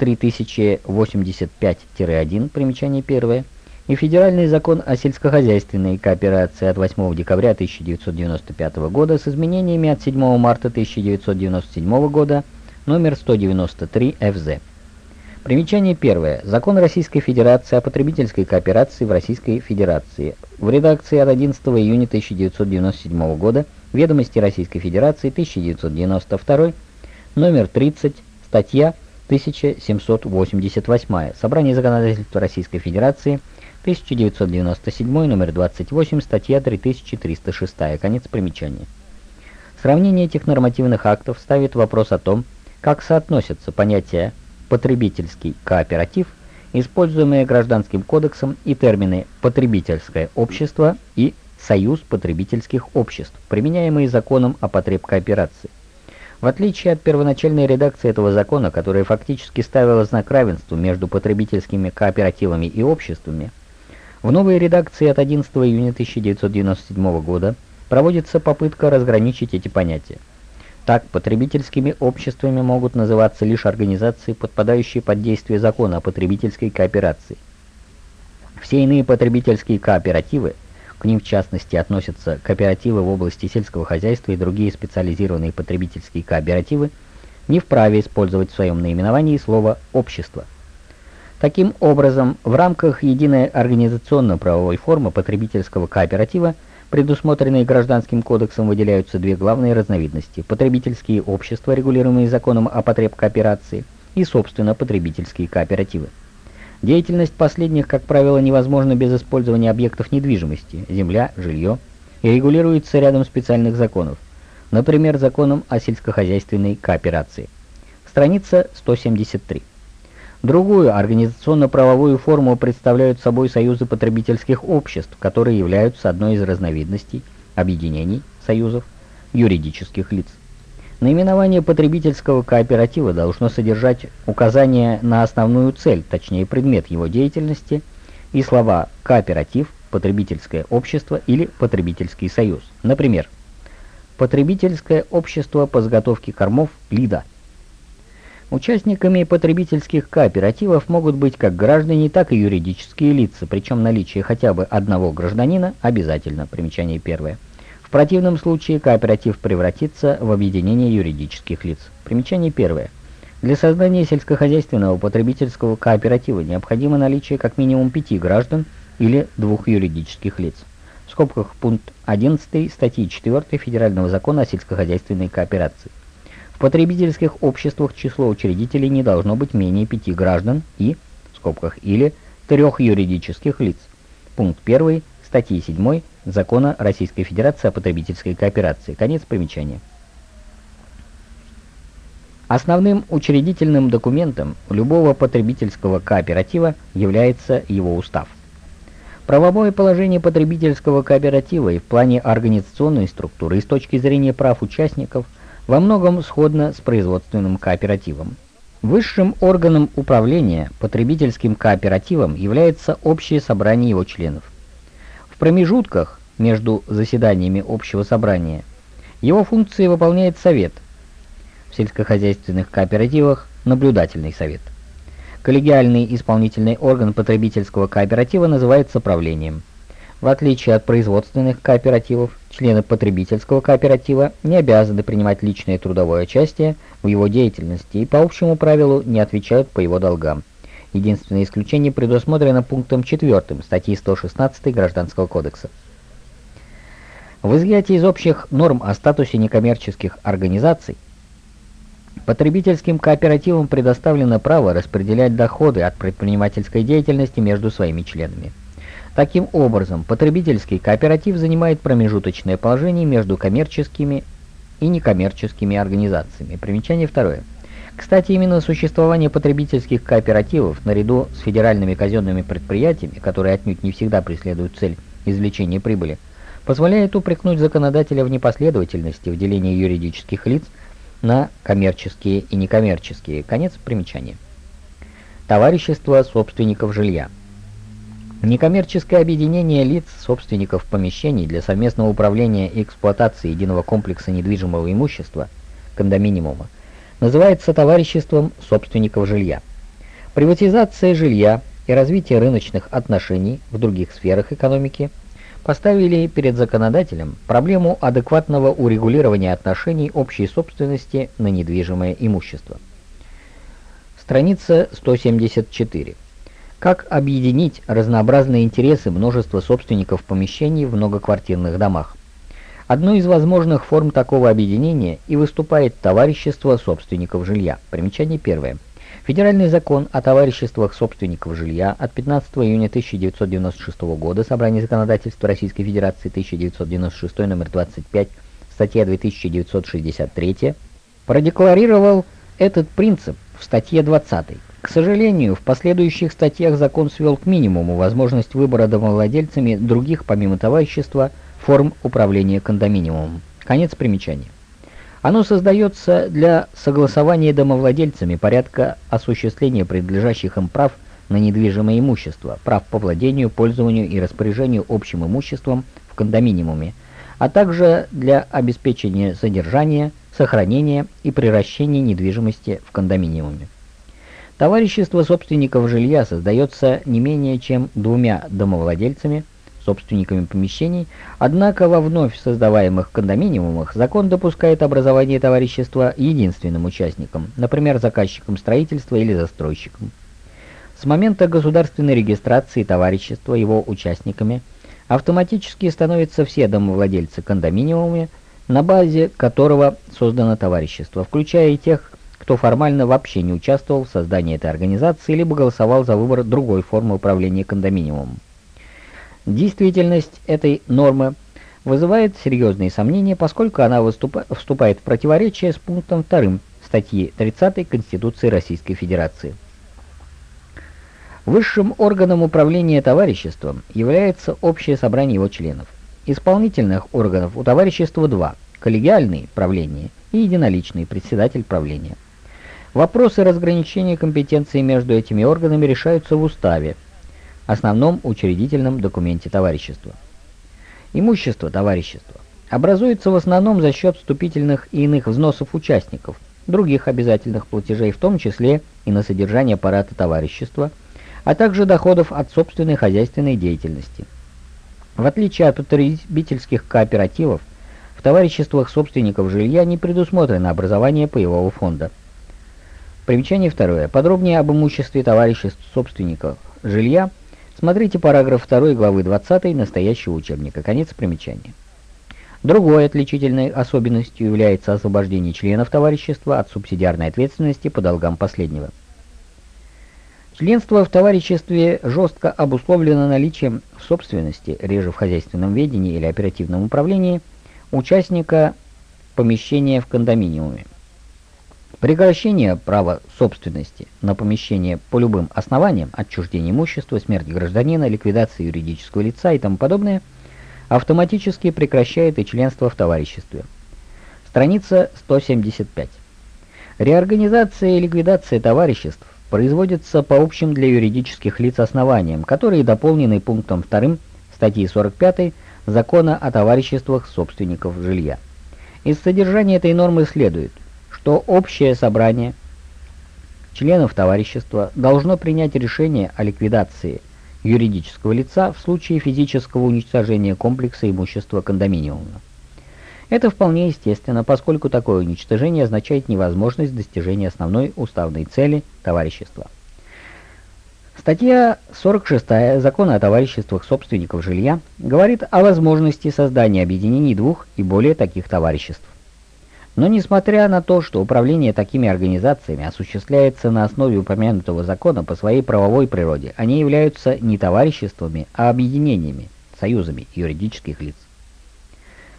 3085-1, примечание первое, и Федеральный закон о сельскохозяйственной кооперации от 8 декабря 1995 года с изменениями от 7 марта 1997 года номер 193 ФЗ. Примечание первое. Закон Российской Федерации о потребительской кооперации в Российской Федерации. В редакции от 11 июня 1997 года Ведомости Российской Федерации 1992 номер 30, статья 1788. Собрание законодательства Российской Федерации 1997, номер 28, статья 3306, конец примечания. Сравнение этих нормативных актов ставит вопрос о том, как соотносятся понятия «потребительский кооператив», используемые Гражданским кодексом, и термины «потребительское общество» и «союз потребительских обществ», применяемые законом о потребкооперации. В отличие от первоначальной редакции этого закона, которая фактически ставила знак равенства между потребительскими кооперативами и обществами, в новой редакции от 11 июня 1997 года проводится попытка разграничить эти понятия. Так, потребительскими обществами могут называться лишь организации, подпадающие под действие закона о потребительской кооперации. Все иные потребительские кооперативы, к ним в частности относятся кооперативы в области сельского хозяйства и другие специализированные потребительские кооперативы, не вправе использовать в своем наименовании слово «общество». Таким образом, в рамках единой организационно-правовой формы потребительского кооператива, предусмотренной Гражданским кодексом, выделяются две главные разновидности – потребительские общества, регулируемые законом о потребкооперации, и, собственно, потребительские кооперативы. Деятельность последних, как правило, невозможна без использования объектов недвижимости – земля, жилье, и регулируется рядом специальных законов, например, законом о сельскохозяйственной кооперации. Страница 173. Другую организационно-правовую форму представляют собой союзы потребительских обществ, которые являются одной из разновидностей объединений, союзов юридических лиц. Наименование потребительского кооператива должно содержать указание на основную цель, точнее предмет его деятельности, и слова «кооператив», «потребительское общество» или «потребительский союз». Например, «Потребительское общество по заготовке кормов «Лида». Участниками потребительских кооперативов могут быть как граждане, так и юридические лица, причем наличие хотя бы одного гражданина обязательно. Примечание первое. В противном случае кооператив превратится в объединение юридических лиц. Примечание первое. Для создания сельскохозяйственного потребительского кооператива необходимо наличие как минимум пяти граждан или двух юридических лиц. В скобках пункт 11 статьи 4 Федерального закона о сельскохозяйственной кооперации. В потребительских обществах число учредителей не должно быть менее пяти граждан и, в скобках, или трех юридических лиц. Пункт 1 статьи 7 Закона Российской Федерации о потребительской кооперации. Конец примечания. Основным учредительным документом любого потребительского кооператива является его устав. Правовое положение потребительского кооператива и в плане организационной структуры и с точки зрения прав участников – во многом сходно с производственным кооперативом. Высшим органом управления потребительским кооперативом является общее собрание его членов. В промежутках между заседаниями общего собрания его функции выполняет совет, в сельскохозяйственных кооперативах – наблюдательный совет. Коллегиальный исполнительный орган потребительского кооператива называется правлением – в отличие от производственных кооперативов, члены потребительского кооператива не обязаны принимать личное трудовое участие в его деятельности и по общему правилу не отвечают по его долгам. Единственное исключение предусмотрено пунктом 4 статьи 116 Гражданского кодекса. В изъятии из общих норм о статусе некоммерческих организаций потребительским кооперативам предоставлено право распределять доходы от предпринимательской деятельности между своими членами. Таким образом, потребительский кооператив занимает промежуточное положение между коммерческими и некоммерческими организациями. Примечание второе. Кстати, именно существование потребительских кооперативов наряду с федеральными казенными предприятиями, которые отнюдь не всегда преследуют цель извлечения прибыли, позволяет упрекнуть законодателя в непоследовательности в делении юридических лиц на коммерческие и некоммерческие. Конец примечания. Товарищество собственников жилья. Некоммерческое объединение лиц, собственников помещений для совместного управления и эксплуатации единого комплекса недвижимого имущества, кондоминиума, называется товариществом собственников жилья. Приватизация жилья и развитие рыночных отношений в других сферах экономики поставили перед законодателем проблему адекватного урегулирования отношений общей собственности на недвижимое имущество. Страница 174. Как объединить разнообразные интересы множества собственников помещений в многоквартирных домах? Одной из возможных форм такого объединения и выступает товарищество собственников жилья. Примечание первое. Федеральный закон о товариществах собственников жилья от 15 июня 1996 года, Собрание законодательства Российской Федерации 1996 номер 25, статья 2963, продекларировал этот принцип в статье 20. К сожалению, в последующих статьях закон свел к минимуму возможность выбора домовладельцами других, помимо товарищества, форм управления кондоминиумом. Конец примечания. Оно создается для согласования домовладельцами порядка осуществления принадлежащих им прав на недвижимое имущество, прав по владению, пользованию и распоряжению общим имуществом в кондоминиуме, а также для обеспечения содержания, сохранения и приращения недвижимости в кондоминиуме. Товарищество собственников жилья создается не менее чем двумя домовладельцами, собственниками помещений, однако во вновь создаваемых кондоминиумах закон допускает образование товарищества единственным участником, например, заказчиком строительства или застройщиком. С момента государственной регистрации товарищества его участниками автоматически становятся все домовладельцы кондоминиумами, на базе которого создано товарищество, включая и тех, кто формально вообще не участвовал в создании этой организации, либо голосовал за выбор другой формы управления кондоминиумом. Действительность этой нормы вызывает серьезные сомнения, поскольку она вступает в противоречие с пунктом 2 статьи 30 Конституции Российской Федерации. Высшим органом управления товариществом является общее собрание его членов. Исполнительных органов у товарищества два – коллегиальный – правление и единоличный – председатель правления. Вопросы разграничения компетенции между этими органами решаются в уставе, основном учредительном документе товарищества. Имущество товарищества образуется в основном за счет вступительных и иных взносов участников, других обязательных платежей, в том числе и на содержание аппарата товарищества, а также доходов от собственной хозяйственной деятельности. В отличие от потребительских кооперативов, в товариществах собственников жилья не предусмотрено образование паевого фонда. Примечание второе. Подробнее об имуществе товариществ собственников жилья смотрите параграф 2 главы 20 настоящего учебника. Конец примечания. Другой отличительной особенностью является освобождение членов товарищества от субсидиарной ответственности по долгам последнего. Членство в товариществе жестко обусловлено наличием в собственности, реже в хозяйственном ведении или оперативном управлении, участника помещения в кондоминиуме. Прекращение права собственности на помещение по любым основаниям, отчуждение имущества, смерть гражданина, ликвидация юридического лица и тому подобное, автоматически прекращает и членство в товариществе. Страница 175. Реорганизация и ликвидация товариществ производится по общим для юридических лиц основаниям, которые дополнены пунктом 2 статьи 45 Закона о товариществах собственников жилья. Из содержания этой нормы следует, что общее собрание членов товарищества должно принять решение о ликвидации юридического лица в случае физического уничтожения комплекса имущества кондоминиума. Это вполне естественно, поскольку такое уничтожение означает невозможность достижения основной уставной цели товарищества. Статья 46 Закона о товариществах собственников жилья говорит о возможности создания объединений двух и более таких товариществ. Но несмотря на то, что управление такими организациями осуществляется на основе упомянутого закона по своей правовой природе, они являются не товариществами, а объединениями, союзами юридических лиц.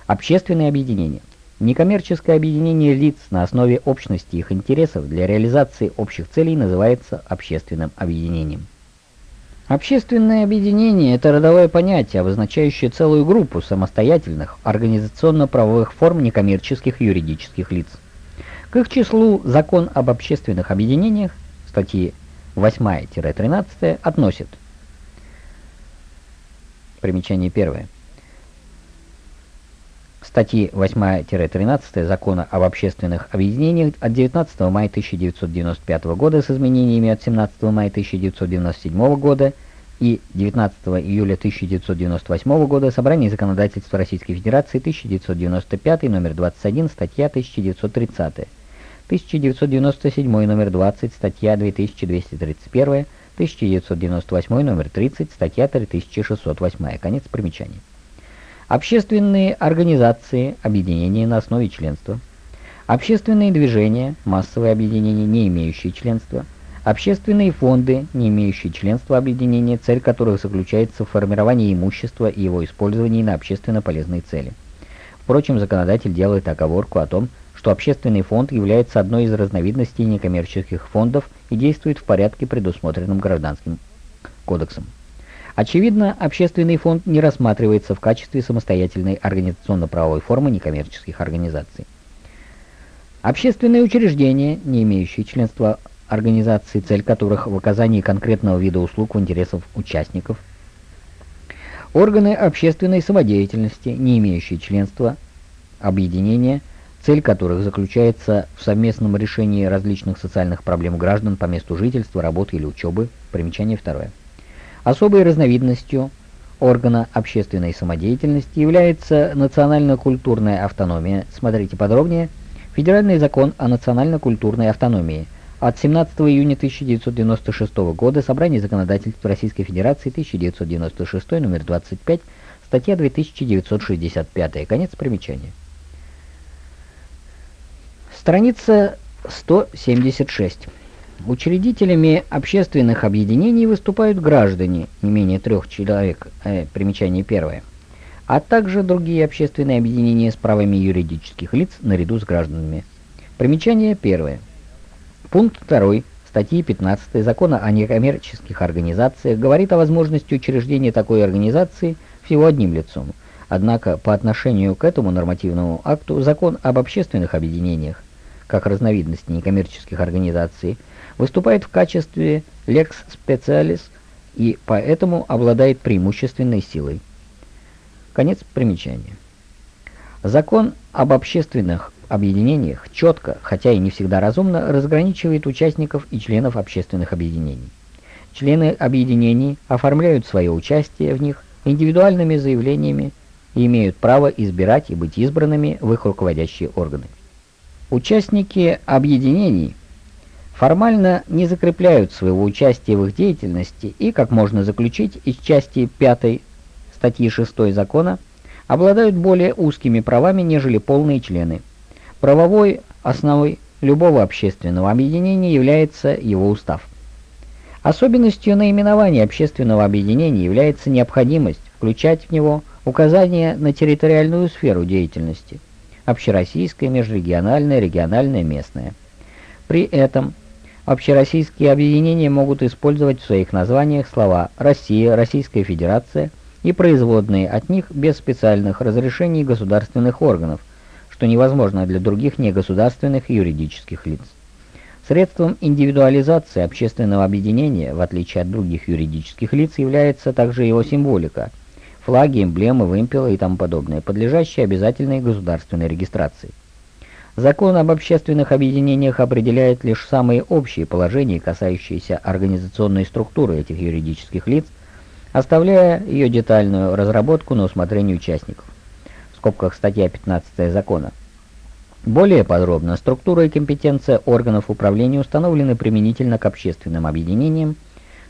Общественные объединения. Некоммерческое объединение лиц на основе общности их интересов для реализации общих целей называется общественным объединением. Общественное объединение – это родовое понятие, обозначающее целую группу самостоятельных организационно-правовых форм некоммерческих юридических лиц. К их числу закон об общественных объединениях, статьи 8-13, относит примечание первое статьи 8-13 Закона об общественных объединениях от 19 мая 1995 года с изменениями от 17 мая 1997 года и 19 июля 1998 года Собрание законодательства Российской Федерации 1995 номер 21 статья 1930 1997 номер 20 статья 2231 1998 номер 30 статья 3608 конец примечаний общественные организации, объединения на основе членства, общественные движения, массовые объединения, не имеющие членства, общественные фонды, не имеющие членства объединения, цель которых заключается в формировании имущества и его использовании на общественно полезные цели. Впрочем, законодатель делает оговорку о том, что общественный фонд является одной из разновидностей некоммерческих фондов и действует в порядке, предусмотренном Гражданским кодексом. Очевидно, общественный фонд не рассматривается в качестве самостоятельной организационно-правовой формы некоммерческих организаций. Общественные учреждения, не имеющие членства организации, цель которых в оказании конкретного вида услуг в интересах участников. Органы общественной самодеятельности, не имеющие членства объединения, цель которых заключается в совместном решении различных социальных проблем граждан по месту жительства, работы или учебы. Примечание второе. Особой разновидностью органа общественной самодеятельности является национально-культурная автономия. Смотрите подробнее. Федеральный закон о национально-культурной автономии от 17 июня 1996 года Собрание законодательств Российской Федерации 1996 номер 25, статья 2965. Конец примечания. Страница 176. Учредителями общественных объединений выступают граждане, не менее трех человек, э, примечание первое, а также другие общественные объединения с правами юридических лиц наряду с гражданами. Примечание первое. Пункт 2 статьи 15 Закона о некоммерческих организациях говорит о возможности учреждения такой организации всего одним лицом, Однако по отношению к этому нормативному акту закон об общественных объединениях, как разновидности некоммерческих организаций, выступает в качестве lex specialis и поэтому обладает преимущественной силой. Конец примечания. Закон об общественных объединениях четко, хотя и не всегда разумно, разграничивает участников и членов общественных объединений. Члены объединений оформляют свое участие в них индивидуальными заявлениями и имеют право избирать и быть избранными в их руководящие органы. Участники объединений формально не закрепляют своего участия в их деятельности и, как можно заключить из части 5 статьи 6 закона, обладают более узкими правами, нежели полные члены. Правовой основой любого общественного объединения является его устав. Особенностью наименования общественного объединения является необходимость включать в него указания на территориальную сферу деятельности – общероссийское, межрегиональное, региональное, местное. При этом общероссийские объединения могут использовать в своих названиях слова «Россия», «Российская Федерация» и производные от них без специальных разрешений государственных органов, что невозможно для других негосударственных юридических лиц. Средством индивидуализации общественного объединения, в отличие от других юридических лиц, является также его символика – флаги, эмблемы, вымпелы и тому подобное, подлежащие обязательной государственной регистрации. Закон об общественных объединениях определяет лишь самые общие положения, касающиеся организационной структуры этих юридических лиц, оставляя ее детальную разработку на усмотрение участников. В скобках статья 15 закона. Более подробно структура и компетенция органов управления установлены применительно к общественным объединениям,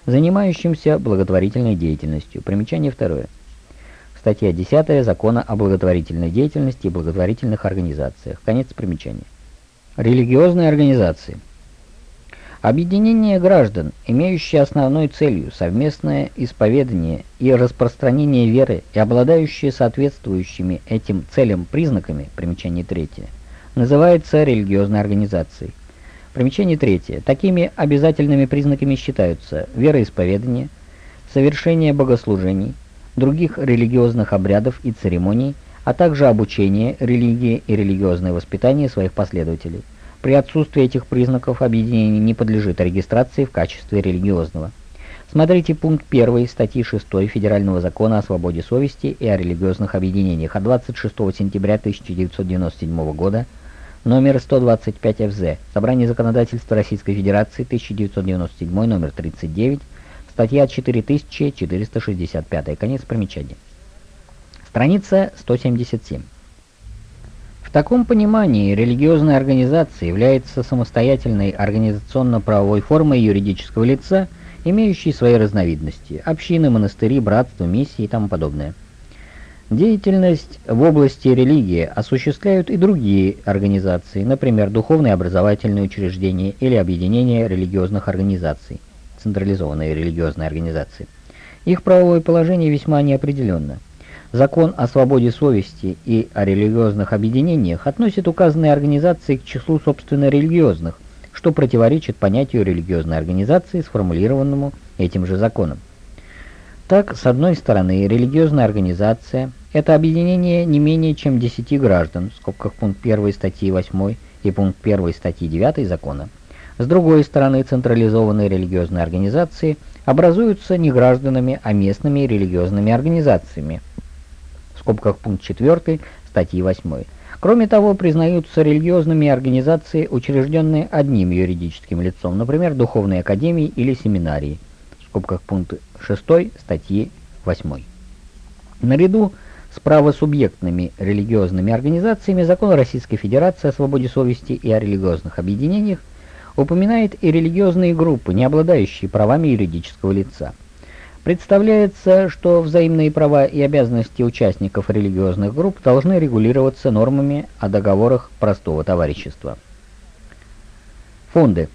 занимающимся благотворительной деятельностью. Примечание второе. Статья 10 Закона о благотворительной деятельности и благотворительных организациях. Конец примечания. Религиозные организации. Объединение граждан, имеющие основной целью совместное исповедание и распространение веры и обладающие соответствующими этим целям признаками, примечание третье, называется религиозной организацией. Примечание третье. Такими обязательными признаками считаются вероисповедание, совершение богослужений, других религиозных обрядов и церемоний, а также обучение религии и религиозное воспитание своих последователей. При отсутствии этих признаков объединение не подлежит регистрации в качестве религиозного. Смотрите пункт 1 статьи 6 Федерального закона о свободе совести и о религиозных объединениях от 26 сентября 1997 года, номер 125 ФЗ, Собрание законодательства Российской Федерации, 1997, номер 39, статья 4465, конец примечания. Страница 177 таком понимании религиозная организация является самостоятельной организационно-правовой формой юридического лица, имеющей свои разновидности – общины, монастыри, братства, миссии и тому подобное. Деятельность в области религии осуществляют и другие организации, например, духовные образовательные учреждения или объединения религиозных организаций, централизованные религиозные организации. Их правовое положение весьма неопределенно. Закон о свободе совести и о религиозных объединениях относит указанные организации к числу собственно религиозных, что противоречит понятию религиозной организации, сформулированному этим же законом. Так, с одной стороны, религиозная организация – это объединение не менее чем 10 граждан, в скобках пункт 1 статьи 8 и пункт 1 статьи 9 закона. С другой стороны, централизованные религиозные организации образуются не гражданами, а местными религиозными организациями – скобках пункт 4 статьи 8. Кроме того, признаются религиозными организации, учрежденные одним юридическим лицом, например, духовные академии или семинарии, в скобках пункт 6 статьи 8. Наряду с правосубъектными религиозными организациями закон Российской Федерации о свободе совести и о религиозных объединениях упоминает и религиозные группы, не обладающие правами юридического лица. Представляется, что взаимные права и обязанности участников религиозных групп должны регулироваться нормами о договорах простого товарищества. Фонды.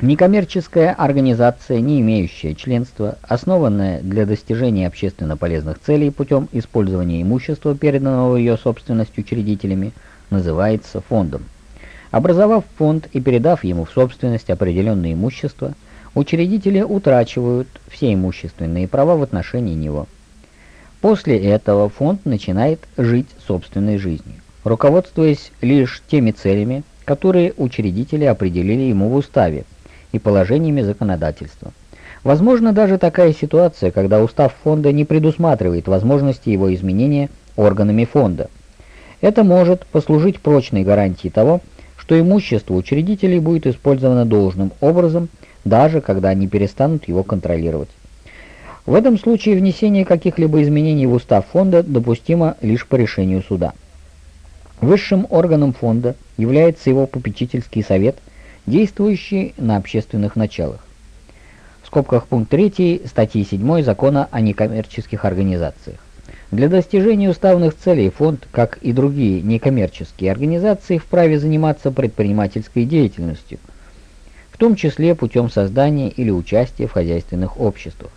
Некоммерческая организация, не имеющая членства, основанная для достижения общественно полезных целей путем использования имущества, переданного ее собственность учредителями, называется фондом. Образовав фонд и передав ему в собственность определенное имущество – учредители утрачивают все имущественные права в отношении него. После этого фонд начинает жить собственной жизнью, руководствуясь лишь теми целями, которые учредители определили ему в уставе и положениями законодательства. Возможно даже такая ситуация, когда устав фонда не предусматривает возможности его изменения органами фонда. Это может послужить прочной гарантией того, что имущество учредителей будет использовано должным образом, даже когда они перестанут его контролировать. В этом случае внесение каких-либо изменений в устав фонда допустимо лишь по решению суда. Высшим органом фонда является его попечительский совет, действующий на общественных началах. В скобках пункт 3 статьи 7 Закона о некоммерческих организациях. Для достижения уставных целей фонд, как и другие некоммерческие организации, вправе заниматься предпринимательской деятельностью, в том числе путем создания или участия в хозяйственных обществах.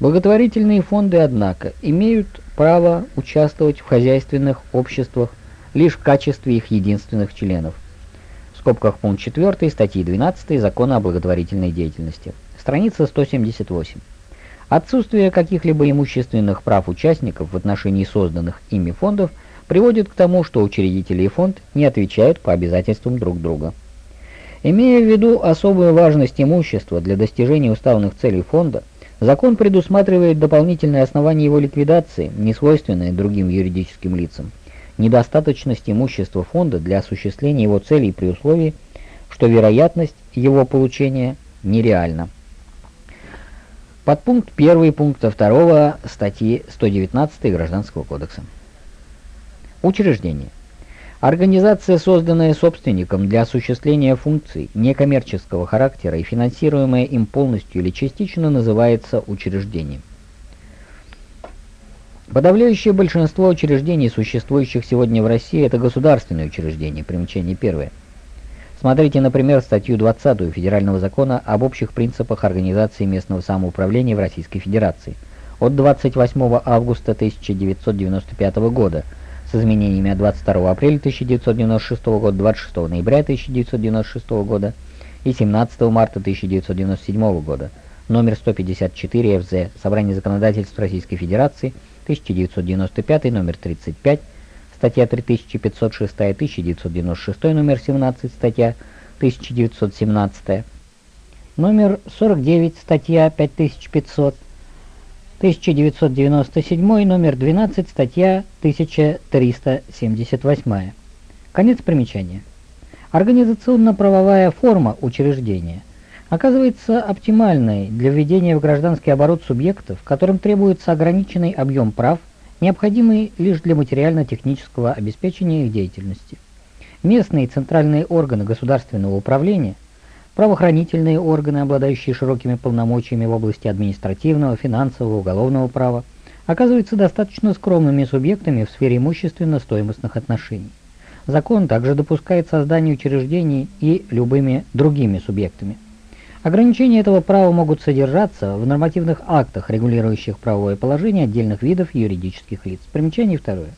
Благотворительные фонды, однако, имеют право участвовать в хозяйственных обществах лишь в качестве их единственных членов. В скобках пункт 4 статьи 12 Закона о благотворительной деятельности. Страница 178. Отсутствие каких-либо имущественных прав участников в отношении созданных ими фондов приводит к тому, что учредители и фонд не отвечают по обязательствам друг друга. Имея в виду особую важность имущества для достижения уставных целей фонда, Закон предусматривает дополнительные основания его ликвидации, не свойственные другим юридическим лицам. Недостаточность имущества фонда для осуществления его целей при условии, что вероятность его получения нереальна. Подпункт 1 пункта 2 статьи 119 Гражданского кодекса. Учреждение. Организация, созданная собственником для осуществления функций некоммерческого характера и финансируемая им полностью или частично, называется учреждением. Подавляющее большинство учреждений, существующих сегодня в России, это государственные учреждения, примечание первое. Смотрите, например, статью 20 Федерального закона об общих принципах организации местного самоуправления в Российской Федерации от 28 августа 1995 года, с изменениями от 22 апреля 1996 года, 26 ноября 1996 года и 17 марта 1997 года, номер 154 ФЗ, Собрание законодательств Российской Федерации, 1995, номер 35, статья 3506, 1996, номер 17, статья 1917, номер 49, статья 5500, 1997, номер 12, статья 1378. Конец примечания. Организационно-правовая форма учреждения оказывается оптимальной для введения в гражданский оборот субъектов, которым требуется ограниченный объем прав, необходимый лишь для материально-технического обеспечения их деятельности. Местные и центральные органы государственного управления – правоохранительные органы, обладающие широкими полномочиями в области административного, финансового, уголовного права, оказываются достаточно скромными субъектами в сфере имущественно-стоимостных отношений. Закон также допускает создание учреждений и любыми другими субъектами. Ограничения этого права могут содержаться в нормативных актах, регулирующих правовое положение отдельных видов юридических лиц. Примечание второе.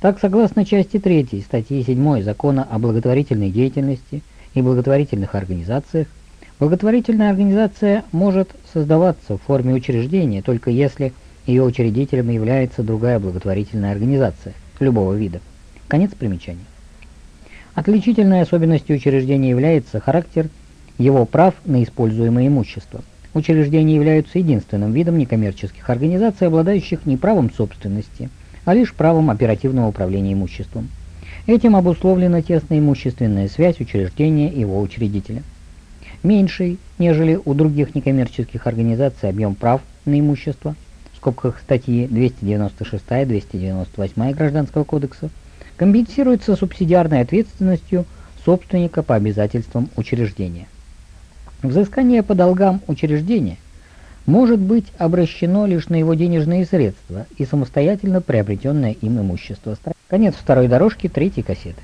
Так, согласно части 3 статьи 7 Закона о благотворительной деятельности, и благотворительных организациях, благотворительная организация может создаваться в форме учреждения, только если ее учредителем является другая благотворительная организация любого вида. Конец примечания. Отличительной особенностью учреждения является характер его прав на используемое имущество. Учреждения являются единственным видом некоммерческих организаций, обладающих не правом собственности, а лишь правом оперативного управления имуществом. Этим обусловлена тесная имущественная связь учреждения и его учредителя. Меньший, нежели у других некоммерческих организаций объем прав на имущество, в скобках статьи 296-298 Гражданского кодекса, компенсируется субсидиарной ответственностью собственника по обязательствам учреждения. Взыскание по долгам учреждения может быть обращено лишь на его денежные средства и самостоятельно приобретенное им имущество. Конец второй дорожки третьей кассеты.